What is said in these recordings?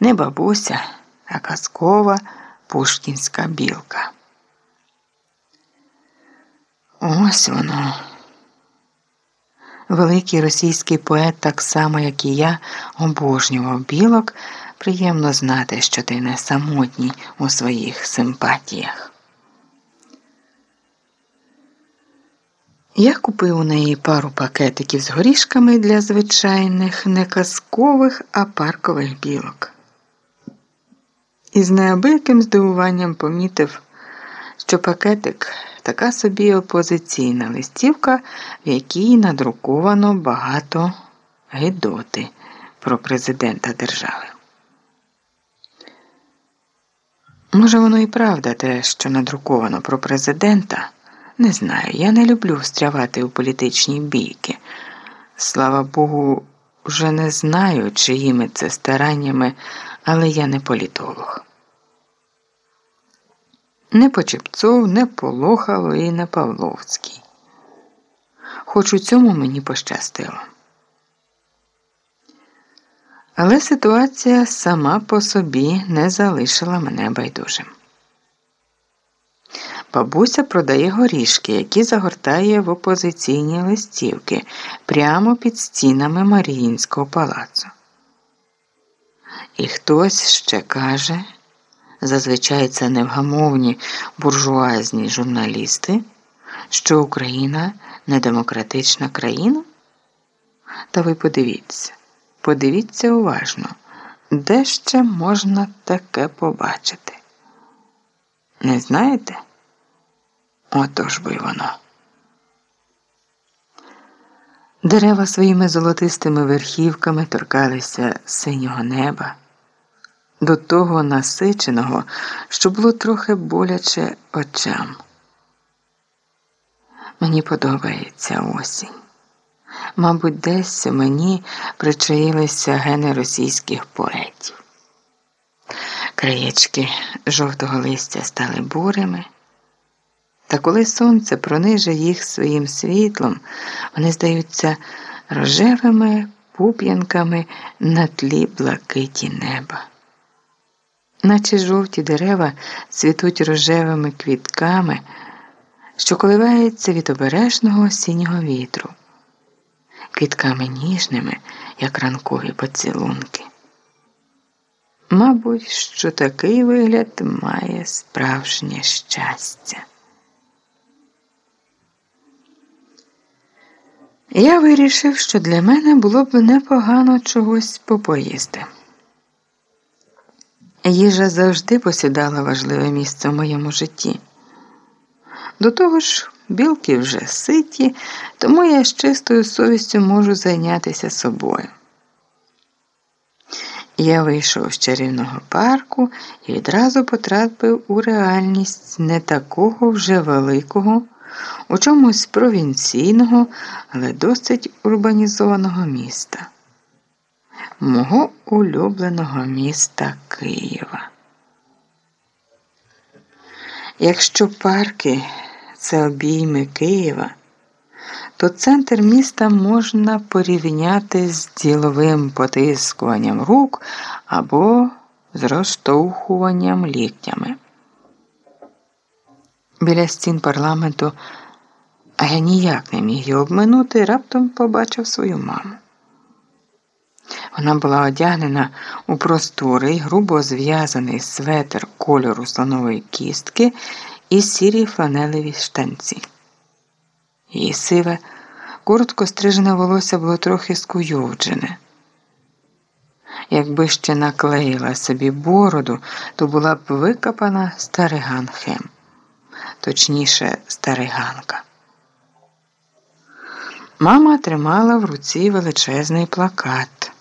Не бабуся, а казкова пушкінська білка. Ось воно. Великий російський поет, так само, як і я, обожнював білок. Приємно знати, що ти не самотній у своїх симпатіях. Я купив у неї пару пакетиків з горішками для звичайних не казкових, а паркових білок. І з неабияким здивуванням помітив, що пакетик така собі опозиційна листівка, в якій надруковано багато гидоти про президента держави. Може, воно і правда те, що надруковано про президента. Не знаю, я не люблю встрявати у політичні бійки. Слава Богу, вже не знаю, чиїми це стараннями, але я не політолог. Не Почепцов, не Полохало і не Павловський. Хоч у цьому мені пощастило. Але ситуація сама по собі не залишила мене байдужим. Бабуся продає горішки, які загортає в опозиційні листівки прямо під стінами Маріїнського палацу. І хтось ще каже, зазвичай це невгамовні буржуазні журналісти, що Україна не демократична країна? Та ви подивіться, подивіться уважно, де ще можна таке побачити. Не знаєте? Отож би воно. Дерева своїми золотистими верхівками торкалися синього неба, до того насиченого, що було трохи боляче очам. Мені подобається осінь. Мабуть, десь мені причаїлися гени російських поетів. Краєчки жовтого листя стали бурими. Та коли сонце прониже їх своїм світлом, вони здаються рожевими пуп'янками на тлі блакиті неба. Наче жовті дерева цвітуть рожевими квітками, що коливаються від обережного осіннього вітру, квітками ніжними, як ранкові поцілунки. Мабуть, що такий вигляд має справжнє щастя. Я вирішив, що для мене було б непогано чогось попоїсти. Їжа завжди посідала важливе місце в моєму житті. До того ж, білки вже ситі, тому я з чистою совістю можу зайнятися собою. Я вийшов з чарівного парку і відразу потрапив у реальність не такого вже великого у чомусь провінційного, але досить урбанізованого міста, мого улюбленого міста Києва. Якщо парки це обійми Києва, то центр міста можна порівняти з діловим потискуванням рук або з розштовхуванням ліктями. Біля стін парламенту, а я ніяк не міг його обминути, раптом побачив свою маму. Вона була одягнена у просторий, грубо зв'язаний светр кольору слонової кістки і сірі фланелеві штанці. Її сиве, коротко стрижене волосся було трохи скуйовджене. Якби ще наклеїла собі бороду, то була б викопана стариган хем точніше, стариганка. Мама тримала в руці величезний плакат,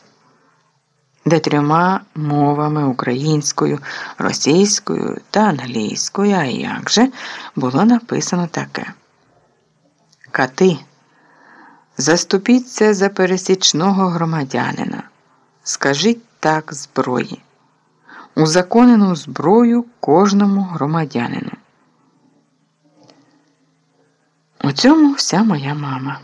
де трьома мовами українською, російською та англійською, а як же було написано таке. Кати, заступіться за пересічного громадянина. Скажіть так зброї. Узаконену зброю кожному громадянину. У цьому вся моя мама.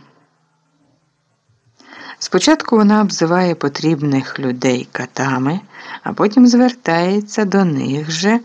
Спочатку вона обзиває потрібних людей катами, а потім звертається до них же.